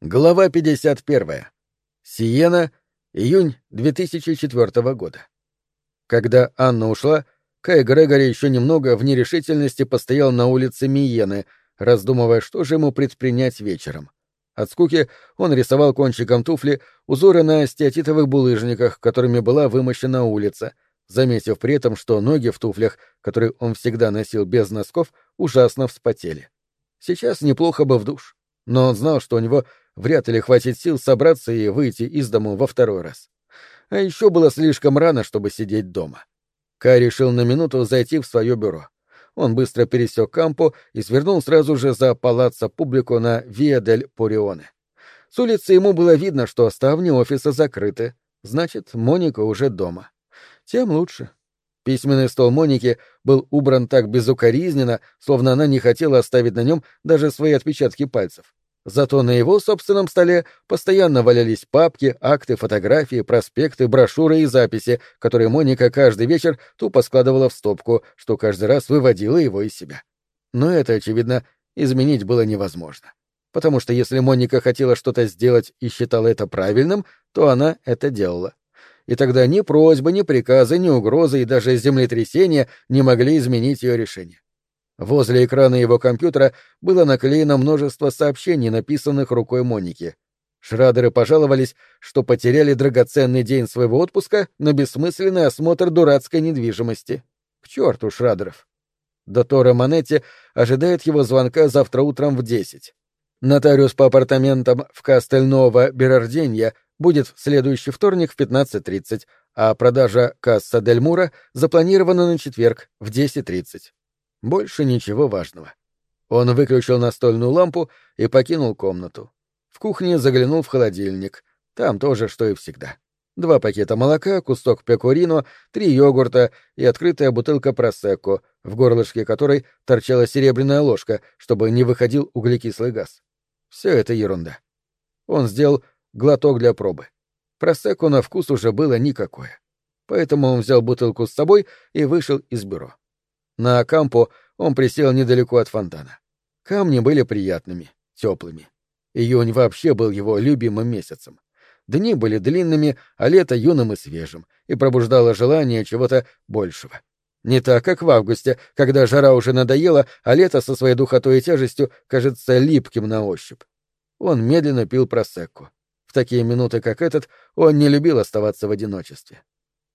Глава 51. Сиена, июнь 2004 года. Когда Анна ушла, Кай Грегори еще немного в нерешительности постоял на улице Миены, раздумывая, что же ему предпринять вечером. От скуки он рисовал кончиком туфли узоры на стеатитовых булыжниках, которыми была вымощена улица, заметив при этом, что ноги в туфлях, которые он всегда носил без носков, ужасно вспотели. Сейчас неплохо бы в душ, но он знал, что у него вряд ли хватит сил собраться и выйти из дому во второй раз. А еще было слишком рано, чтобы сидеть дома. Кай решил на минуту зайти в свое бюро. Он быстро пересек Кампо и свернул сразу же за палаццо публику на Виа дель Порионе. С улицы ему было видно, что ставни офиса закрыты. Значит, Моника уже дома. Тем лучше. Письменный стол Моники был убран так безукоризненно, словно она не хотела оставить на нем даже свои отпечатки пальцев. Зато на его собственном столе постоянно валялись папки, акты, фотографии, проспекты, брошюры и записи, которые Моника каждый вечер тупо складывала в стопку, что каждый раз выводило его из себя. Но это, очевидно, изменить было невозможно. Потому что если Моника хотела что-то сделать и считала это правильным, то она это делала. И тогда ни просьбы, ни приказы, ни угрозы и даже землетрясения не могли изменить ее решение. Возле экрана его компьютера было наклеено множество сообщений, написанных рукой Моники. Шрадеры пожаловались, что потеряли драгоценный день своего отпуска на бессмысленный осмотр дурацкой недвижимости. К черту Шрадеров! Доктора Монетти ожидает его звонка завтра утром в десять. Нотариус по апартаментам в Кастельново Берарденья будет в следующий вторник в 15.30, а продажа Касса Дель Мура запланирована на четверг в 10.30. Больше ничего важного. Он выключил настольную лампу и покинул комнату. В кухне заглянул в холодильник. Там тоже, что и всегда. Два пакета молока, кусок пекорино, три йогурта и открытая бутылка просекко, в горлышке которой торчала серебряная ложка, чтобы не выходил углекислый газ. Все это ерунда. Он сделал глоток для пробы. Просекко на вкус уже было никакое. Поэтому он взял бутылку с собой и вышел из бюро. На Акампо он присел недалеко от фонтана. Камни были приятными, теплыми. Июнь вообще был его любимым месяцем. Дни были длинными, а лето юным и свежим, и пробуждало желание чего-то большего. Не так, как в августе, когда жара уже надоела, а лето со своей духотой и тяжестью кажется липким на ощупь. Он медленно пил просекку. В такие минуты, как этот, он не любил оставаться в одиночестве.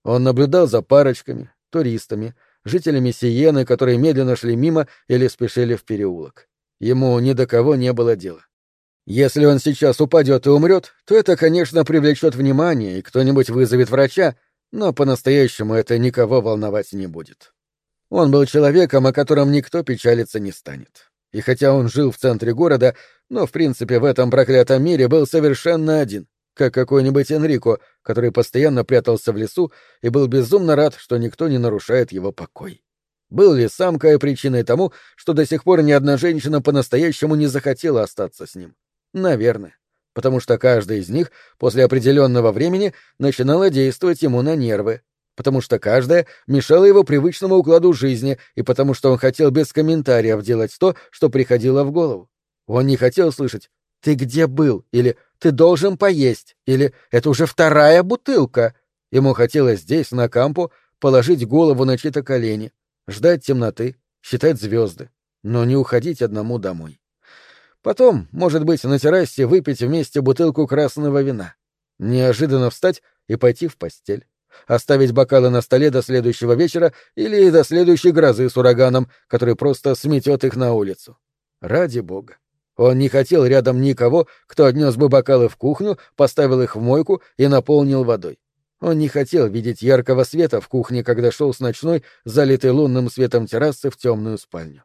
Он наблюдал за парочками, туристами, жителями Сиены, которые медленно шли мимо или спешили в переулок. Ему ни до кого не было дела. Если он сейчас упадет и умрет, то это, конечно, привлечет внимание, и кто-нибудь вызовет врача, но по-настоящему это никого волновать не будет. Он был человеком, о котором никто печалиться не станет. И хотя он жил в центре города, но, в принципе, в этом проклятом мире был совершенно один как какой-нибудь Энрико, который постоянно прятался в лесу и был безумно рад, что никто не нарушает его покой. Был ли самка причиной тому, что до сих пор ни одна женщина по-настоящему не захотела остаться с ним? Наверное. Потому что каждая из них после определенного времени начинала действовать ему на нервы. Потому что каждая мешала его привычному укладу жизни, и потому что он хотел без комментариев делать то, что приходило в голову. Он не хотел слышать «Ты где был?» или «Ты должен поесть» или «Это уже вторая бутылка». Ему хотелось здесь, на кампу, положить голову на чьи-то колени, ждать темноты, считать звезды, но не уходить одному домой. Потом, может быть, на террасе выпить вместе бутылку красного вина. Неожиданно встать и пойти в постель. Оставить бокалы на столе до следующего вечера или до следующей грозы с ураганом, который просто сметет их на улицу. Ради бога. Он не хотел рядом никого, кто отнес бы бокалы в кухню, поставил их в мойку и наполнил водой. Он не хотел видеть яркого света в кухне, когда шел с ночной, залитой лунным светом террасы в темную спальню.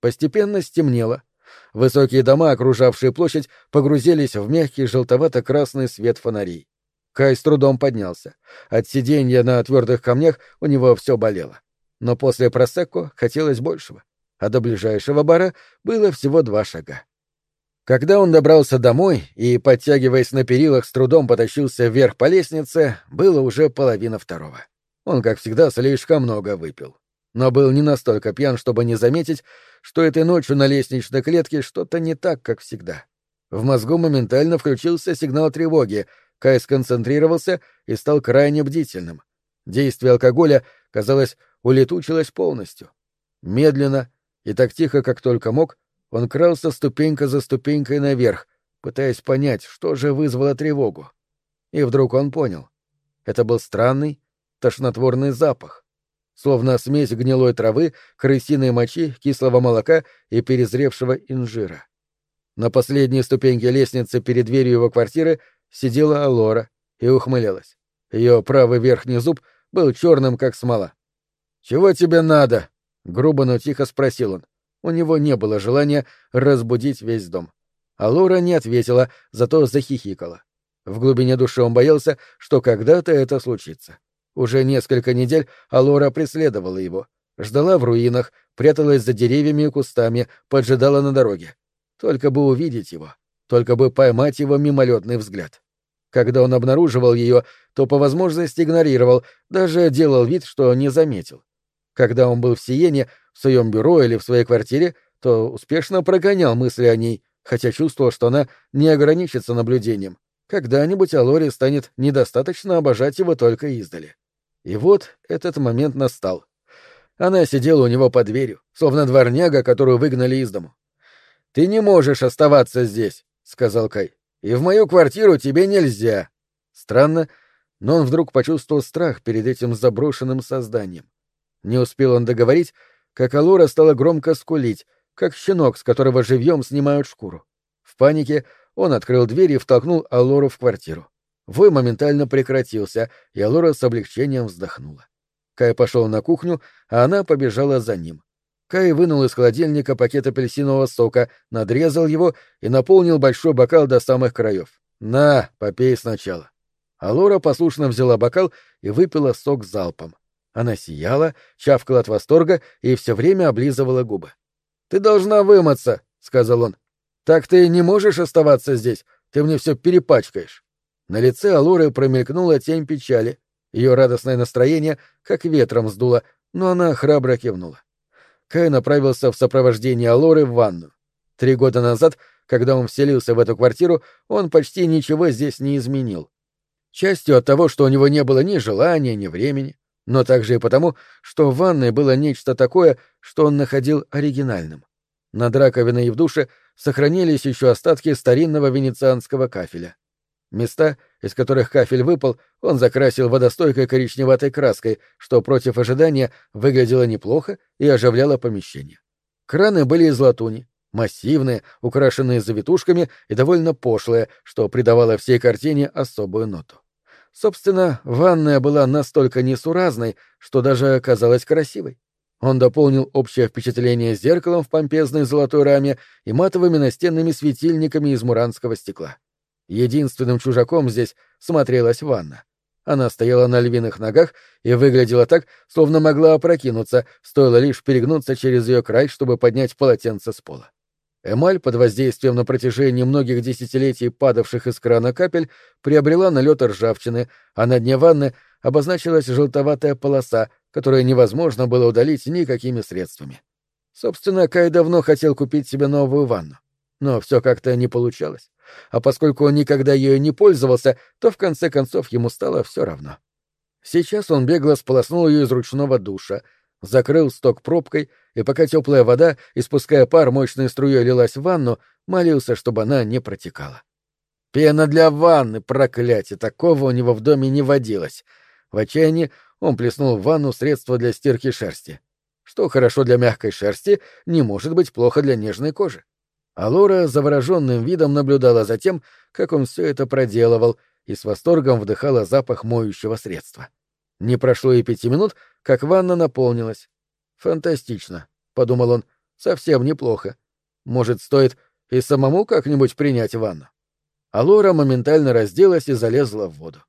Постепенно стемнело. Высокие дома, окружавшие площадь, погрузились в мягкий желтовато-красный свет фонарей. Кай с трудом поднялся. От сиденья на твердых камнях у него все болело. Но после просекко хотелось большего, а до ближайшего бара было всего два шага. Когда он добрался домой и, подтягиваясь на перилах, с трудом потащился вверх по лестнице, было уже половина второго. Он, как всегда, слишком много выпил. Но был не настолько пьян, чтобы не заметить, что этой ночью на лестничной клетке что-то не так, как всегда. В мозгу моментально включился сигнал тревоги, Кай сконцентрировался и стал крайне бдительным. Действие алкоголя, казалось, улетучилось полностью. Медленно и так тихо, как только мог, он крался ступенька за ступенькой наверх, пытаясь понять, что же вызвало тревогу. И вдруг он понял. Это был странный, тошнотворный запах. Словно смесь гнилой травы, крысиной мочи, кислого молока и перезревшего инжира. На последней ступеньке лестницы перед дверью его квартиры сидела Алора и ухмылялась. Ее правый верхний зуб был черным, как смола. «Чего тебе надо?» — грубо, но тихо спросил он. У него не было желания разбудить весь дом. А Лора не ответила, зато захихикала. В глубине души он боялся, что когда-то это случится. Уже несколько недель Алора преследовала его. Ждала в руинах, пряталась за деревьями и кустами, поджидала на дороге. Только бы увидеть его, только бы поймать его мимолетный взгляд. Когда он обнаруживал ее, то по возможности игнорировал, даже делал вид, что не заметил. Когда он был в Сиене, в своем бюро или в своей квартире, то успешно прогонял мысли о ней, хотя чувствовал, что она не ограничится наблюдением. Когда-нибудь Алори станет недостаточно обожать его только издали. И вот этот момент настал. Она сидела у него под дверью, словно дворняга, которую выгнали из дому. «Ты не можешь оставаться здесь», — сказал Кай. «И в мою квартиру тебе нельзя». Странно, но он вдруг почувствовал страх перед этим заброшенным созданием. Не успел он договорить, как Алора стала громко скулить, как щенок, с которого живьем снимают шкуру. В панике он открыл дверь и втолкнул Алору в квартиру. Вой моментально прекратился, и Алора с облегчением вздохнула. Кай пошел на кухню, а она побежала за ним. Кай вынул из холодильника пакет апельсинового сока, надрезал его и наполнил большой бокал до самых краев. «На, попей сначала». А Лора послушно взяла бокал и выпила сок залпом. Она сияла, чавкала от восторга и все время облизывала губы. «Ты должна вымыться», — сказал он. «Так ты не можешь оставаться здесь, ты мне все перепачкаешь». На лице Алоры промелькнула тень печали. Ее радостное настроение как ветром сдуло, но она храбро кивнула. Кай направился в сопровождении Алоры в ванну. Три года назад, когда он вселился в эту квартиру, он почти ничего здесь не изменил. Частью от того, что у него не было ни желания, ни времени, но также и потому, что в ванной было нечто такое, что он находил оригинальным. Над раковиной и в душе сохранились еще остатки старинного венецианского кафеля. Места, из которых кафель выпал, он закрасил водостойкой коричневатой краской, что против ожидания выглядело неплохо и оживляло помещение. Краны были из латуни, массивные, украшенные завитушками и довольно пошлые, что придавало всей картине особую ноту. Собственно, ванная была настолько несуразной, что даже казалась красивой. Он дополнил общее впечатление зеркалом в помпезной золотой раме и матовыми настенными светильниками из муранского стекла. Единственным чужаком здесь смотрелась ванна. Она стояла на львиных ногах и выглядела так, словно могла опрокинуться, стоило лишь перегнуться через ее край, чтобы поднять полотенце с пола. Эмаль под воздействием на протяжении многих десятилетий падавших из крана капель приобрела налет ржавчины, а на дне ванны обозначилась желтоватая полоса, которую невозможно было удалить никакими средствами. Собственно, Кай давно хотел купить себе новую ванну. Но все как-то не получалось а поскольку он никогда ею не пользовался, то в конце концов ему стало все равно. Сейчас он бегло сполоснул ее из ручного душа, закрыл сток пробкой, и пока теплая вода, испуская пар мощной струей, лилась в ванну, молился, чтобы она не протекала. Пена для ванны, проклятие, такого у него в доме не водилось. В отчаянии он плеснул в ванну средство для стирки шерсти. Что хорошо для мягкой шерсти, не может быть плохо для нежной кожи. А Лора завороженным видом наблюдала за тем, как он все это проделывал, и с восторгом вдыхала запах моющего средства. Не прошло и пяти минут, как ванна наполнилась. «Фантастично», — подумал он, — «совсем неплохо. Может, стоит и самому как-нибудь принять ванну?» А Лора моментально разделась и залезла в воду.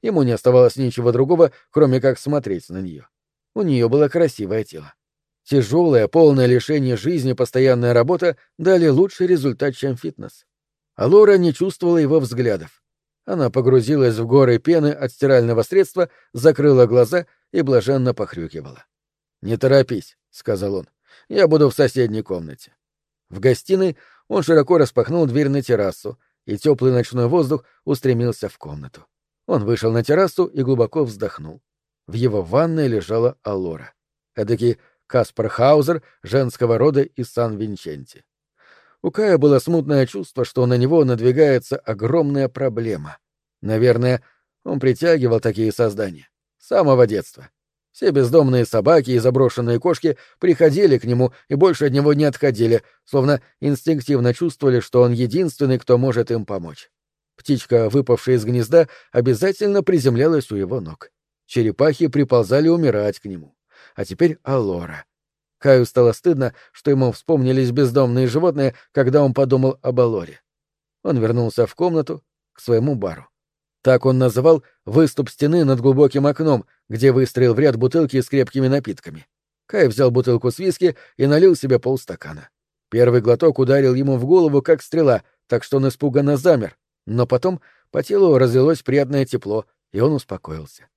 Ему не оставалось ничего другого, кроме как смотреть на нее. У нее было красивое тело. Тяжелая, полное лишение жизни постоянная работа дали лучший результат, чем фитнес. А Лора не чувствовала его взглядов. Она погрузилась в горы пены от стирального средства, закрыла глаза и блаженно похрюкивала. «Не торопись», — сказал он. «Я буду в соседней комнате». В гостиной Он широко распахнул дверь на террасу, и теплый ночной воздух устремился в комнату. Он вышел на террасу и глубоко вздохнул. В его ванной лежала Алора. Эдакий Каспар Хаузер женского рода из Сан-Винченти. У Кая было смутное чувство, что на него надвигается огромная проблема. Наверное, он притягивал такие создания. С самого детства. Все бездомные собаки и заброшенные кошки приходили к нему и больше от него не отходили, словно инстинктивно чувствовали, что он единственный, кто может им помочь. Птичка, выпавшая из гнезда, обязательно приземлялась у его ног. Черепахи приползали умирать к нему. А теперь Алора. Каю стало стыдно, что ему вспомнились бездомные животные, когда он подумал об Алоре. Он вернулся в комнату, к своему бару. Так он называл выступ стены над глубоким окном, где выстроил в ряд бутылки с крепкими напитками. Кай взял бутылку с виски и налил себе полстакана. Первый глоток ударил ему в голову, как стрела, так что он испуганно замер, но потом по телу разлилось приятное тепло, и он успокоился.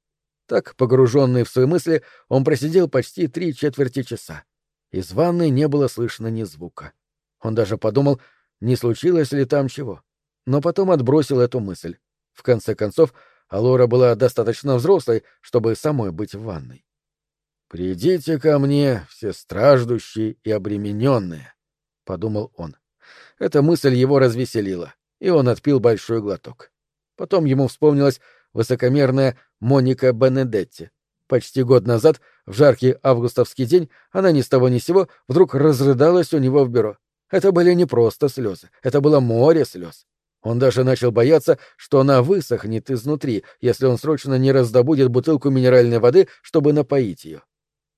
Так, погруженный в свои мысли, он просидел почти три четверти часа. Из ванной не было слышно ни звука. Он даже подумал, не случилось ли там чего. Но потом отбросил эту мысль. В конце концов, Алора была достаточно взрослой, чтобы самой быть в ванной. «Придите ко мне, все страждущие и обремененные», — подумал он. Эта мысль его развеселила, и он отпил большой глоток. Потом ему вспомнилась высокомерная Моника Бенедетти. Почти год назад, в жаркий августовский день, она ни с того ни сего вдруг разрыдалась у него в бюро. Это были не просто слезы, это было море слез. Он даже начал бояться, что она высохнет изнутри, если он срочно не раздобудет бутылку минеральной воды, чтобы напоить ее.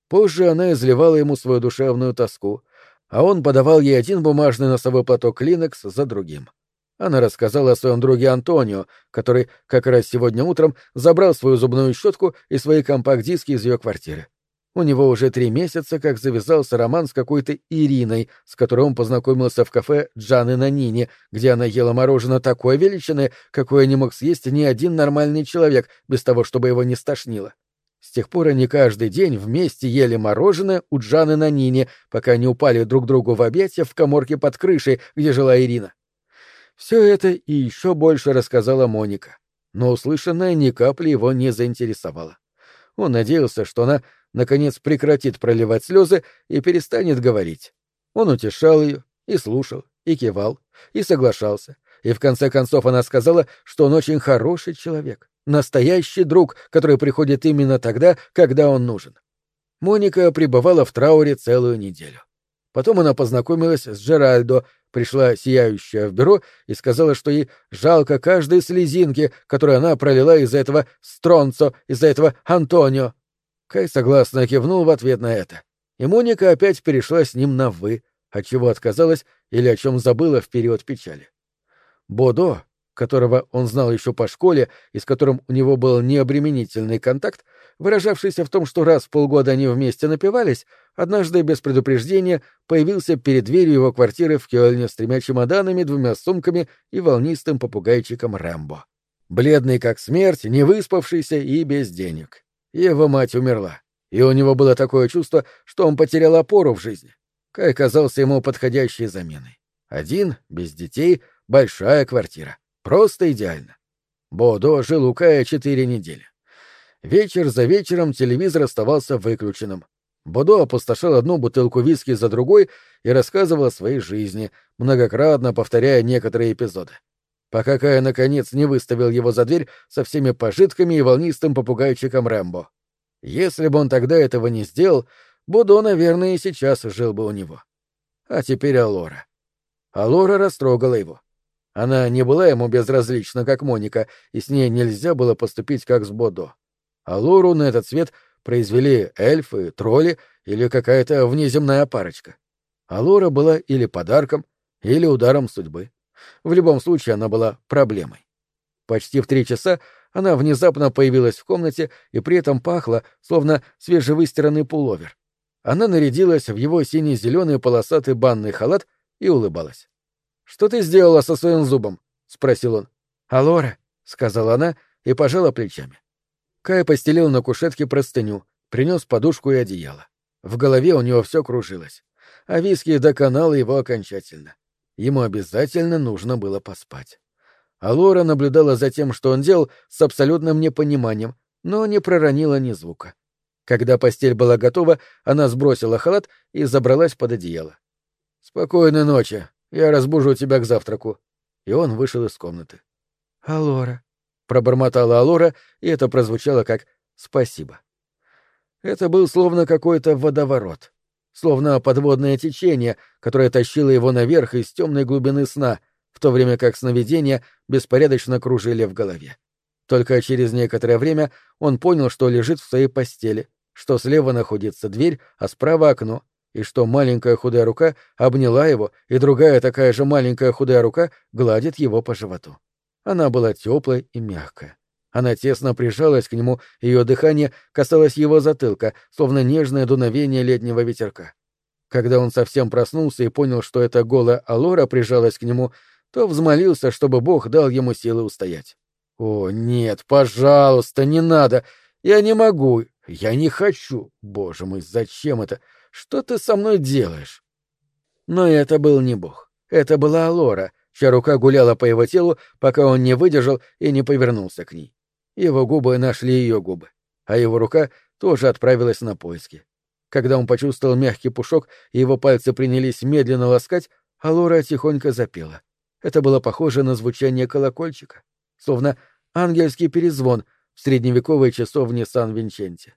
Позже она изливала ему свою душевную тоску, а он подавал ей один бумажный носовой платок Клинекс за другим. Она рассказала о своем друге Антонио, который как раз сегодня утром забрал свою зубную щетку и свои компакт-диски из ее квартиры. У него уже три месяца как завязался роман с какой-то Ириной, с которой он познакомился в кафе Джаны на Нине, где она ела мороженое такой величины, какое не мог съесть ни один нормальный человек, без того, чтобы его не стошнило. С тех пор они каждый день вместе ели мороженое у Джаны на Нине, пока не упали друг другу в объятия в коморке под крышей, где жила Ирина. Все это и еще больше рассказала Моника, но услышанное ни капли его не заинтересовало. Он надеялся, что она наконец прекратит проливать слезы и перестанет говорить. Он утешал ее, и слушал, и кивал, и соглашался, и в конце концов она сказала, что он очень хороший человек, настоящий друг, который приходит именно тогда, когда он нужен. Моника пребывала в трауре целую неделю. Потом она познакомилась с Джеральдо, пришла сияющая в бюро и сказала, что ей жалко каждой слезинки, которую она пролила из-за этого Стронцо, из-за этого Антонио. Кай согласно кивнул в ответ на это. И Моника опять перешла с ним на «вы», от чего отказалась или о чем забыла в период печали. Бодо, которого он знал еще по школе и с которым у него был необременительный контакт, выражавшийся в том, что раз в полгода они вместе напивались, однажды без предупреждения появился перед дверью его квартиры в Кёльне с тремя чемоданами, двумя сумками и волнистым попугайчиком Рэмбо. Бледный как смерть, не выспавшийся и без денег. Его мать умерла, и у него было такое чувство, что он потерял опору в жизни. Кай казался ему подходящей заменой. Один, без детей, большая квартира. Просто идеально. Бодо жил у Кая четыре недели. Вечер за вечером телевизор оставался выключенным. Бодо опустошил одну бутылку виски за другой и рассказывал о своей жизни, многократно повторяя некоторые эпизоды пока Кая наконец не выставил его за дверь со всеми пожитками и волнистым попугайчиком Рэмбо. Если бы он тогда этого не сделал, Будо, наверное, и сейчас жил бы у него. А теперь Алора. Алора растрогала его. Она не была ему безразлична, как Моника, и с ней нельзя было поступить, как с Бодо. Алору на этот свет произвели эльфы, тролли или какая-то внеземная парочка. Алора была или подарком, или ударом судьбы. В любом случае она была проблемой. Почти в три часа она внезапно появилась в комнате и при этом пахла, словно свежевыстиранный пуловер. Она нарядилась в его синий-зеленый полосатый банный халат и улыбалась. «Что ты сделала со своим зубом?» — спросил он. «Алора», — сказала она и пожала плечами. Кай постелил на кушетке простыню, принес подушку и одеяло. В голове у него все кружилось. А виски доконало его окончательно. Ему обязательно нужно было поспать. А Лора наблюдала за тем, что он делал, с абсолютным непониманием, но не проронила ни звука. Когда постель была готова, она сбросила халат и забралась под одеяло. «Спокойной ночи. Я разбужу тебя к завтраку». И он вышел из комнаты. «Алора», — пробормотала Алора, и это прозвучало как «спасибо». Это был словно какой-то водоворот, словно подводное течение, которое тащило его наверх из темной глубины сна, в то время как сновидения беспорядочно кружили в голове. Только через некоторое время он понял, что лежит в своей постели, что слева находится дверь, а справа окно, и что маленькая худая рука обняла его, и другая такая же маленькая худая рука гладит его по животу. Она была теплой и мягкая. Она тесно прижалась к нему, ее дыхание касалось его затылка, словно нежное дуновение летнего ветерка. Когда он совсем проснулся и понял, что это голая Алора прижалась к нему, то взмолился, чтобы Бог дал ему силы устоять. «О, нет, пожалуйста, не надо! Я не могу! Я не хочу! Боже мой, зачем это? Что ты со мной делаешь?» Но это был не Бог. Это была Алора, чья рука гуляла по его телу, пока он не выдержал и не повернулся к ней. Его губы нашли ее губы, а его рука тоже отправилась на поиски. Когда он почувствовал мягкий пушок, и его пальцы принялись медленно ласкать, Алора тихонько запела. Это было похоже на звучание колокольчика словно ангельский перезвон в средневековой часовне Сан-Винченте.